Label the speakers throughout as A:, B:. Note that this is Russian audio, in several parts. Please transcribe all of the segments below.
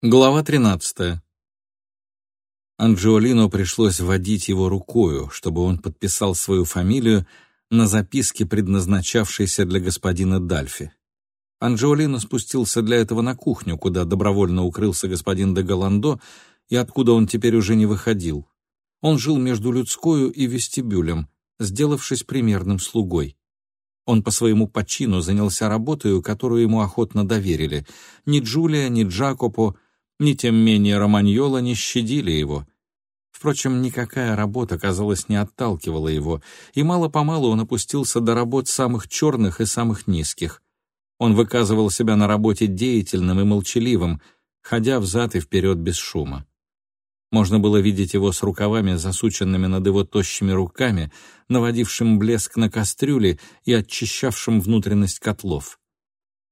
A: Глава 13. Анджиолино пришлось водить его рукою, чтобы он подписал свою фамилию на записке, предназначавшейся для господина Дальфи. Анджиолино спустился для этого на кухню, куда добровольно укрылся господин де Голландо и откуда он теперь уже не выходил. Он жил между людскою и вестибюлем, сделавшись примерным слугой. Он по своему почину занялся работой, которую ему охотно доверили. Ни Джулия, ни Джакопо — ни тем менее Романьола не щадили его. Впрочем, никакая работа, казалось, не отталкивала его, и мало-помалу он опустился до работ самых черных и самых низких. Он выказывал себя на работе деятельным и молчаливым, ходя взад и вперед без шума. Можно было видеть его с рукавами, засученными над его тощими руками, наводившим блеск на кастрюли и очищавшим внутренность котлов.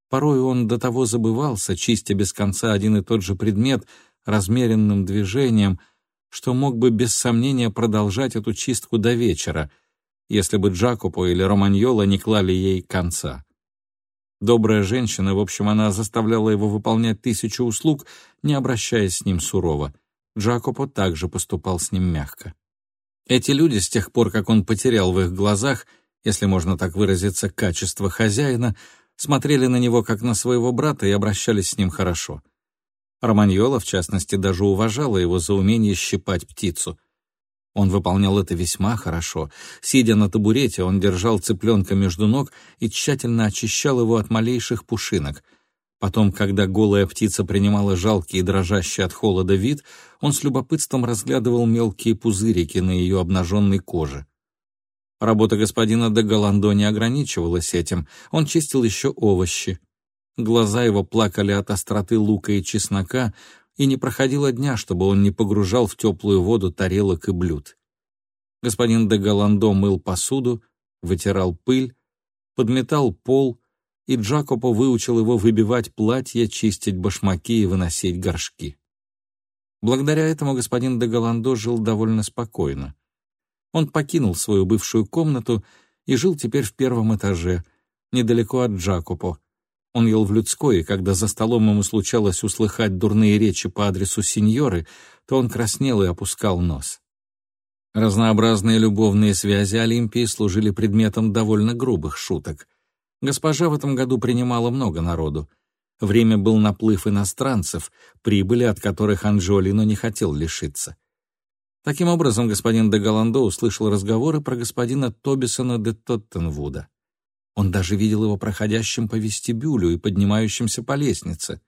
A: Порой он до того забывался, чистя без конца один и тот же предмет размеренным движением, что мог бы без сомнения продолжать эту чистку до вечера, если бы Джакопо или Романьола не клали ей конца. Добрая женщина, в общем, она заставляла его выполнять тысячу услуг, не обращаясь с ним сурово. Джакопо также поступал с ним мягко. Эти люди, с тех пор, как он потерял в их глазах, если можно так выразиться, качество хозяина, смотрели на него как на своего брата и обращались с ним хорошо. Романьола, в частности, даже уважала его за умение щипать птицу. Он выполнял это весьма хорошо. Сидя на табурете, он держал цыпленка между ног и тщательно очищал его от малейших пушинок. Потом, когда голая птица принимала жалкий и дрожащий от холода вид, он с любопытством разглядывал мелкие пузырики на ее обнаженной коже. Работа господина де Голландо не ограничивалась этим, он чистил еще овощи. Глаза его плакали от остроты лука и чеснока, и не проходило дня, чтобы он не погружал в теплую воду тарелок и блюд. Господин де Голландо мыл посуду, вытирал пыль, подметал пол, и Джакопо выучил его выбивать платья, чистить башмаки и выносить горшки. Благодаря этому господин де Голландо жил довольно спокойно. Он покинул свою бывшую комнату и жил теперь в первом этаже, недалеко от Джакопо. Он ел в людской, и когда за столом ему случалось услыхать дурные речи по адресу сеньоры, то он краснел и опускал нос. Разнообразные любовные связи Олимпии служили предметом довольно грубых шуток. Госпожа в этом году принимала много народу. Время был наплыв иностранцев, прибыли от которых Анджолино не хотел лишиться. Таким образом, господин де Голландо услышал разговоры про господина Тобисона де Тоттенвуда. Он даже видел его проходящим по вестибюлю и поднимающимся по лестнице.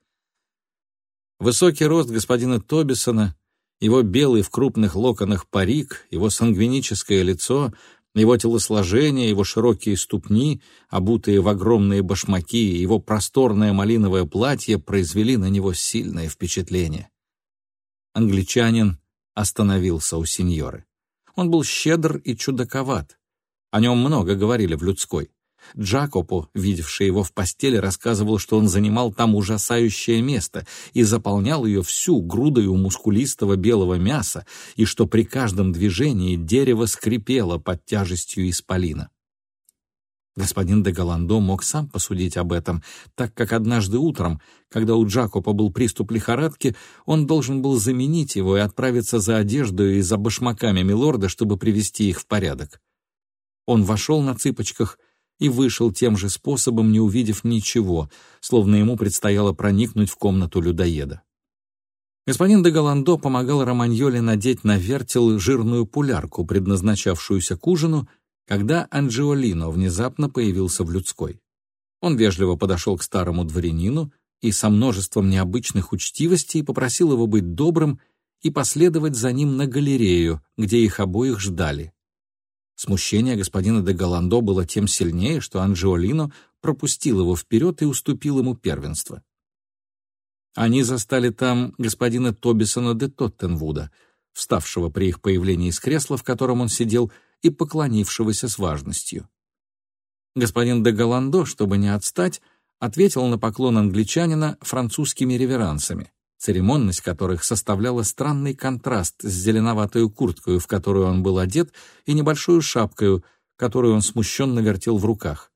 A: Высокий рост господина Тобисона, его белый в крупных локонах парик, его сангвиническое лицо, его телосложение, его широкие ступни, обутые в огромные башмаки, его просторное малиновое платье произвели на него сильное впечатление. Англичанин остановился у сеньоры. Он был щедр и чудаковат. О нем много говорили в людской. Джакопо, видевший его в постели, рассказывал, что он занимал там ужасающее место и заполнял ее всю грудою мускулистого белого мяса, и что при каждом движении дерево скрипело под тяжестью исполина. Господин де Голландо мог сам посудить об этом, так как однажды утром, когда у Джакопа был приступ лихорадки, он должен был заменить его и отправиться за одеждой и за башмаками милорда, чтобы привести их в порядок. Он вошел на цыпочках и вышел тем же способом, не увидев ничего, словно ему предстояло проникнуть в комнату людоеда. Господин де Голландо помогал Романьоле надеть на вертел жирную пулярку, предназначавшуюся к ужину, когда Анджиолино внезапно появился в людской. Он вежливо подошел к старому дворянину и со множеством необычных учтивостей попросил его быть добрым и последовать за ним на галерею, где их обоих ждали. Смущение господина де Голландо было тем сильнее, что Анджиолино пропустил его вперед и уступил ему первенство. Они застали там господина Тобисона де Тоттенвуда, вставшего при их появлении из кресла, в котором он сидел, и поклонившегося с важностью. Господин де Голландо, чтобы не отстать, ответил на поклон англичанина французскими реверансами, церемонность которых составляла странный контраст с зеленоватой курткой, в которую он был одет, и небольшой шапкой, которую он смущенно вертел в руках.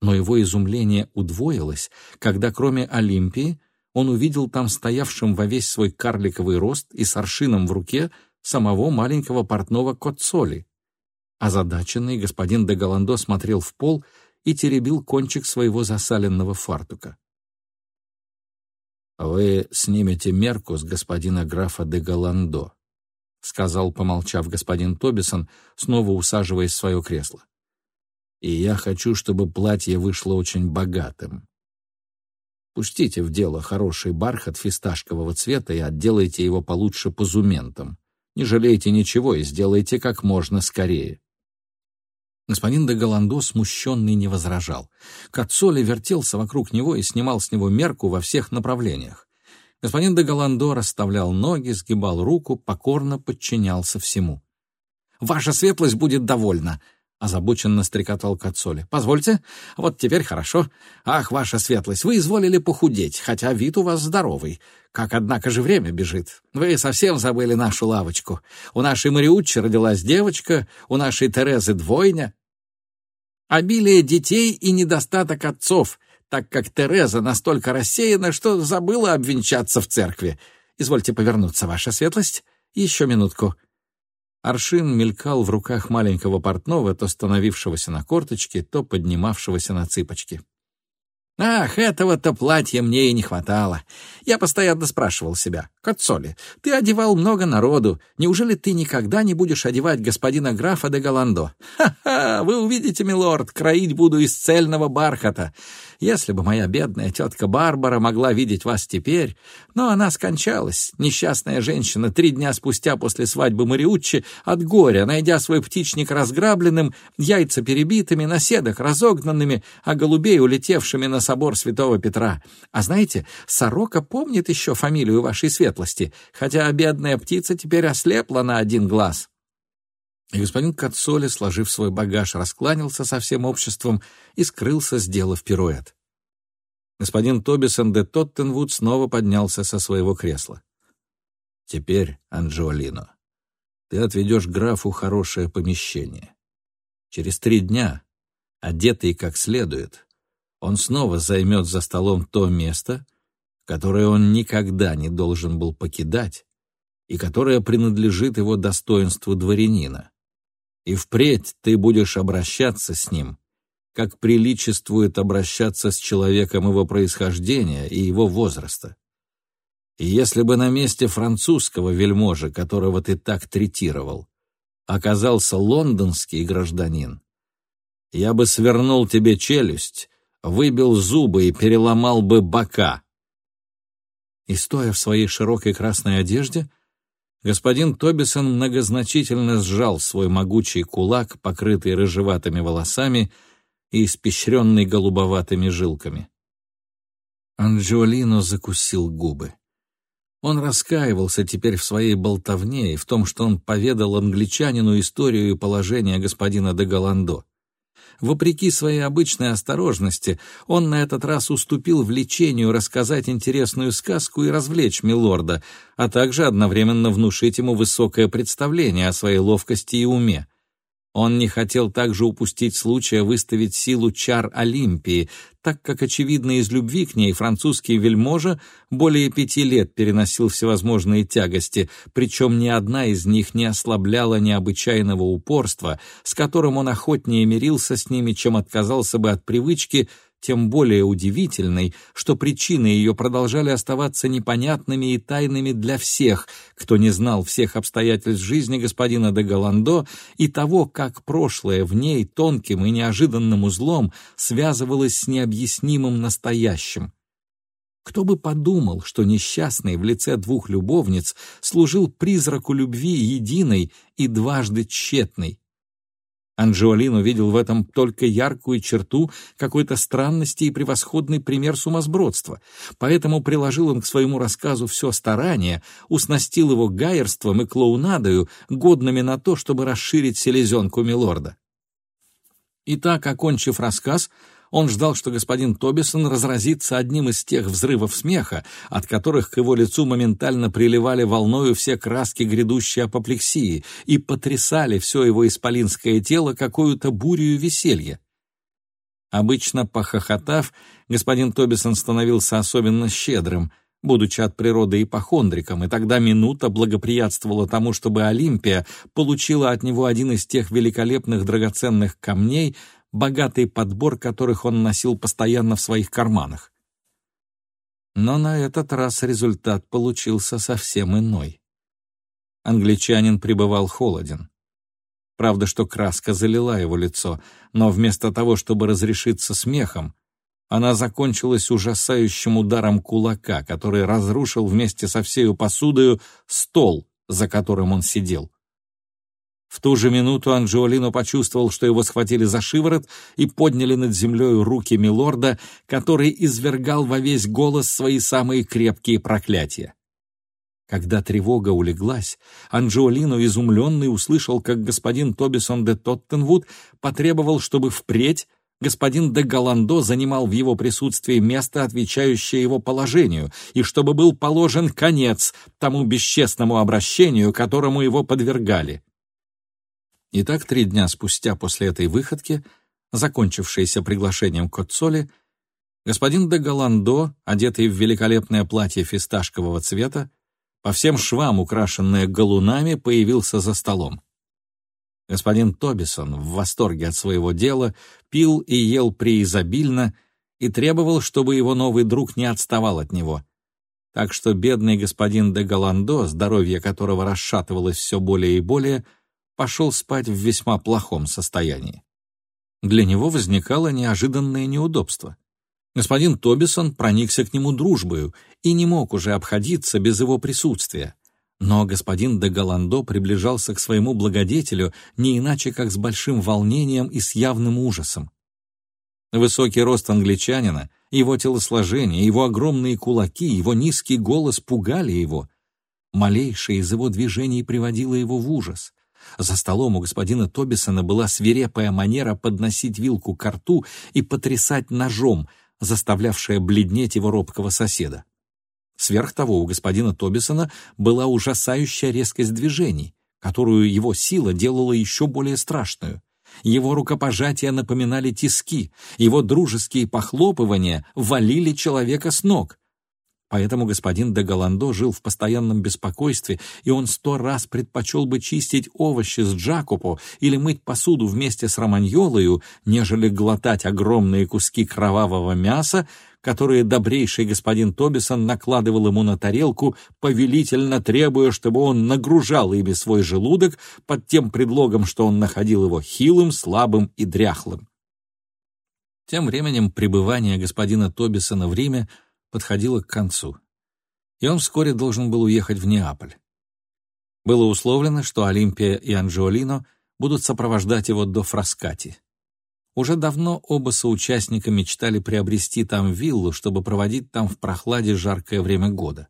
A: Но его изумление удвоилось, когда кроме Олимпии он увидел там стоявшим во весь свой карликовый рост и с аршином в руке самого маленького портного Коцоли. Озадаченный господин де Голландо смотрел в пол и теребил кончик своего засаленного фартука. «Вы снимете мерку с господина графа де Голландо», — сказал, помолчав господин Тобисон, снова усаживаясь в свое кресло. «И я хочу, чтобы платье вышло очень богатым. Пустите в дело хороший бархат фисташкового цвета и отделайте его получше позументом. Не жалейте ничего и сделайте как можно скорее». Господин де Голландо, смущенный, не возражал. Кацоли вертелся вокруг него и снимал с него мерку во всех направлениях. Господин де Голландо расставлял ноги, сгибал руку, покорно подчинялся всему. «Ваша светлость будет довольна», — озабоченно стрекотал Кацоли. «Позвольте, вот теперь хорошо. Ах, ваша светлость, вы изволили похудеть, хотя вид у вас здоровый. Как, однако же, время бежит. Вы совсем забыли нашу лавочку. У нашей Мариутчи родилась девочка, у нашей Терезы двойня. Обилие детей и недостаток отцов, так как Тереза настолько рассеяна, что забыла обвенчаться в церкви. Извольте повернуться, ваша светлость. Еще минутку». Аршин мелькал в руках маленького портного, то становившегося на корточки, то поднимавшегося на цыпочки. Ах, этого-то платья мне и не хватало. Я постоянно спрашивал себя, Кацоли, ты одевал много народу, неужели ты никогда не будешь одевать господина графа де Голландо? Ха-ха, вы увидите, милорд, кроить буду из цельного бархата. Если бы моя бедная тетка Барбара могла видеть вас теперь, но она скончалась, несчастная женщина, три дня спустя после свадьбы Мариуччи от горя, найдя свой птичник разграбленным, яйца перебитыми, наседок разогнанными, а голубей улетевшими на собор святого Петра. А знаете, сорока помнит еще фамилию вашей светлости, хотя бедная птица теперь ослепла на один глаз. И господин Кацоли, сложив свой багаж, раскланялся со всем обществом и скрылся, сделав пируэт. Господин Тобисон де Тоттенвуд снова поднялся со своего кресла. «Теперь, Анджиолино, ты отведешь графу хорошее помещение. Через три дня, одетый как следует, он снова займет за столом то место, которое он никогда не должен был покидать и которое принадлежит его достоинству дворянина и впредь ты будешь обращаться с ним, как приличествует обращаться с человеком его происхождения и его возраста. И если бы на месте французского вельможи, которого ты так третировал, оказался лондонский гражданин, я бы свернул тебе челюсть, выбил зубы и переломал бы бока. И, стоя в своей широкой красной одежде, господин Тобисон многозначительно сжал свой могучий кулак, покрытый рыжеватыми волосами и испещренный голубоватыми жилками. Анджиолино закусил губы. Он раскаивался теперь в своей болтовне и в том, что он поведал англичанину историю и положение господина де Голландо. Вопреки своей обычной осторожности, он на этот раз уступил влечению рассказать интересную сказку и развлечь милорда, а также одновременно внушить ему высокое представление о своей ловкости и уме. Он не хотел также упустить случая выставить силу чар Олимпии, так как, очевидно, из любви к ней французский вельможа более пяти лет переносил всевозможные тягости, причем ни одна из них не ослабляла необычайного упорства, с которым он охотнее мирился с ними, чем отказался бы от привычки — тем более удивительной, что причины ее продолжали оставаться непонятными и тайными для всех, кто не знал всех обстоятельств жизни господина де Голландо и того, как прошлое в ней тонким и неожиданным узлом связывалось с необъяснимым настоящим. Кто бы подумал, что несчастный в лице двух любовниц служил призраку любви единой и дважды тщетной, Анджиолин увидел в этом только яркую черту какой-то странности и превосходный пример сумасбродства, поэтому приложил он к своему рассказу все старание, уснастил его гаерством и клоунадою, годными на то, чтобы расширить селезенку милорда. И так, окончив рассказ, он ждал, что господин Тобисон разразится одним из тех взрывов смеха, от которых к его лицу моментально приливали волною все краски грядущей апоплексии и потрясали все его исполинское тело какую-то бурю веселья. Обычно, похохотав, господин Тобисон становился особенно щедрым, будучи от природы ипохондриком, и тогда минута благоприятствовала тому, чтобы Олимпия получила от него один из тех великолепных драгоценных камней, богатый подбор которых он носил постоянно в своих карманах. Но на этот раз результат получился совсем иной. Англичанин пребывал холоден. Правда, что краска залила его лицо, но вместо того, чтобы разрешиться смехом, она закончилась ужасающим ударом кулака, который разрушил вместе со всею посудою стол, за которым он сидел. В ту же минуту Анджиолино почувствовал, что его схватили за шиворот и подняли над землей руки милорда, который извергал во весь голос свои самые крепкие проклятия. Когда тревога улеглась, Анджиолино, изумленный, услышал, как господин Тобисон де Тоттенвуд потребовал, чтобы впредь господин де Галандо занимал в его присутствии место, отвечающее его положению, и чтобы был положен конец тому бесчестному обращению, которому его подвергали. Итак, три дня спустя после этой выходки, закончившейся приглашением к Коцоли, господин де Галандо, одетый в великолепное платье фисташкового цвета, по всем швам, украшенное галунами, появился за столом. Господин Тобисон, в восторге от своего дела, пил и ел преизобильно и требовал, чтобы его новый друг не отставал от него. Так что бедный господин де Галандо, здоровье которого расшатывалось все более и более, — пошел спать в весьма плохом состоянии. Для него возникало неожиданное неудобство. Господин Тобисон проникся к нему дружбою и не мог уже обходиться без его присутствия. Но господин де Галандо приближался к своему благодетелю не иначе, как с большим волнением и с явным ужасом. Высокий рост англичанина, его телосложение, его огромные кулаки, его низкий голос пугали его. Малейшее из его движений приводило его в ужас. За столом у господина Тобисона была свирепая манера подносить вилку к рту и потрясать ножом, заставлявшая бледнеть его робкого соседа. Сверх того, у господина Тобисона была ужасающая резкость движений, которую его сила делала еще более страшную. Его рукопожатия напоминали тиски, его дружеские похлопывания валили человека с ног. Поэтому господин де Галандо жил в постоянном беспокойстве, и он сто раз предпочел бы чистить овощи с Джакопо или мыть посуду вместе с Романьолою, нежели глотать огромные куски кровавого мяса, которые добрейший господин Тобисон накладывал ему на тарелку, повелительно требуя, чтобы он нагружал ими свой желудок под тем предлогом, что он находил его хилым, слабым и дряхлым. Тем временем пребывание господина Тобисона в Риме — подходила к концу, и он вскоре должен был уехать в Неаполь. Было условлено, что Олимпия и Анджиолино будут сопровождать его до Фраскати. Уже давно оба соучастника мечтали приобрести там виллу, чтобы проводить там в прохладе жаркое время года.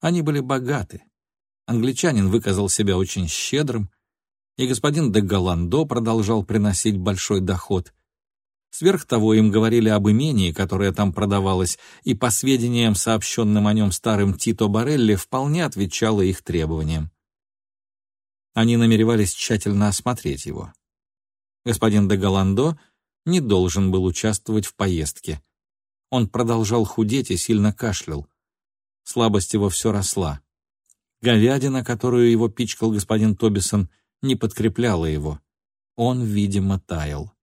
A: Они были богаты. Англичанин выказал себя очень щедрым, и господин де Галандо продолжал приносить большой доход, Сверх того, им говорили об имении, которое там продавалось, и по сведениям, сообщенным о нем старым Тито Барелли, вполне отвечало их требованиям. Они намеревались тщательно осмотреть его. Господин де Галандо не должен был участвовать в поездке. Он продолжал худеть и сильно кашлял. Слабость его все росла. Говядина, которую его пичкал господин Тобисон, не подкрепляла его. Он, видимо, таял.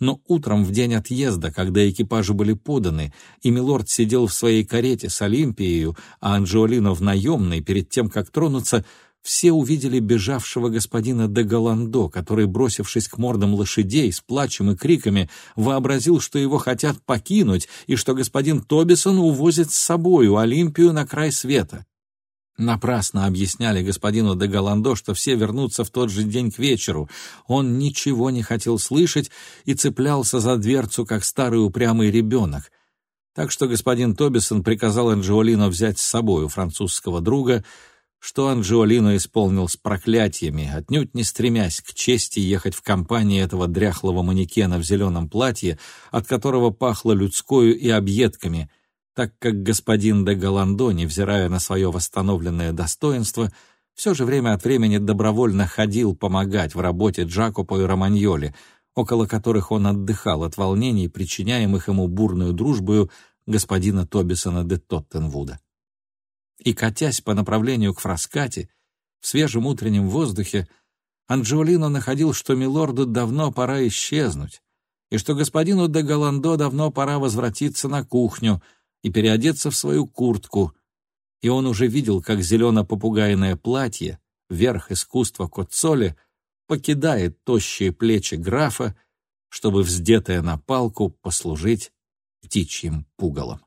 A: Но утром, в день отъезда, когда экипажи были поданы, и Милорд сидел в своей карете с Олимпией, а Анджиолино в наемной, перед тем, как тронуться, все увидели бежавшего господина де Галандо, который, бросившись к мордам лошадей с плачем и криками, вообразил, что его хотят покинуть и что господин Тобисон увозит с собою Олимпию на край света. Напрасно объясняли господину де Галандо, что все вернутся в тот же день к вечеру. Он ничего не хотел слышать и цеплялся за дверцу, как старый упрямый ребенок. Так что господин Тобисон приказал Анджиолино взять с собой у французского друга, что Анджиолино исполнил с проклятиями, отнюдь не стремясь к чести ехать в компании этого дряхлого манекена в зеленом платье, от которого пахло людскою и объедками — так как господин де Галандо, невзирая на свое восстановленное достоинство, все же время от времени добровольно ходил помогать в работе Джакопо и Романьоли, около которых он отдыхал от волнений, причиняемых ему бурную дружбою господина Тобисона де Тоттенвуда. И, катясь по направлению к Фраскате, в свежем утреннем воздухе, Анджиолино находил, что милорду давно пора исчезнуть, и что господину де Голландо давно пора возвратиться на кухню и переодеться в свою куртку, и он уже видел, как зелено-попугайное платье, верх искусства Коцоли, покидает тощие плечи графа, чтобы, вздетая на палку, послужить птичьим пугалом.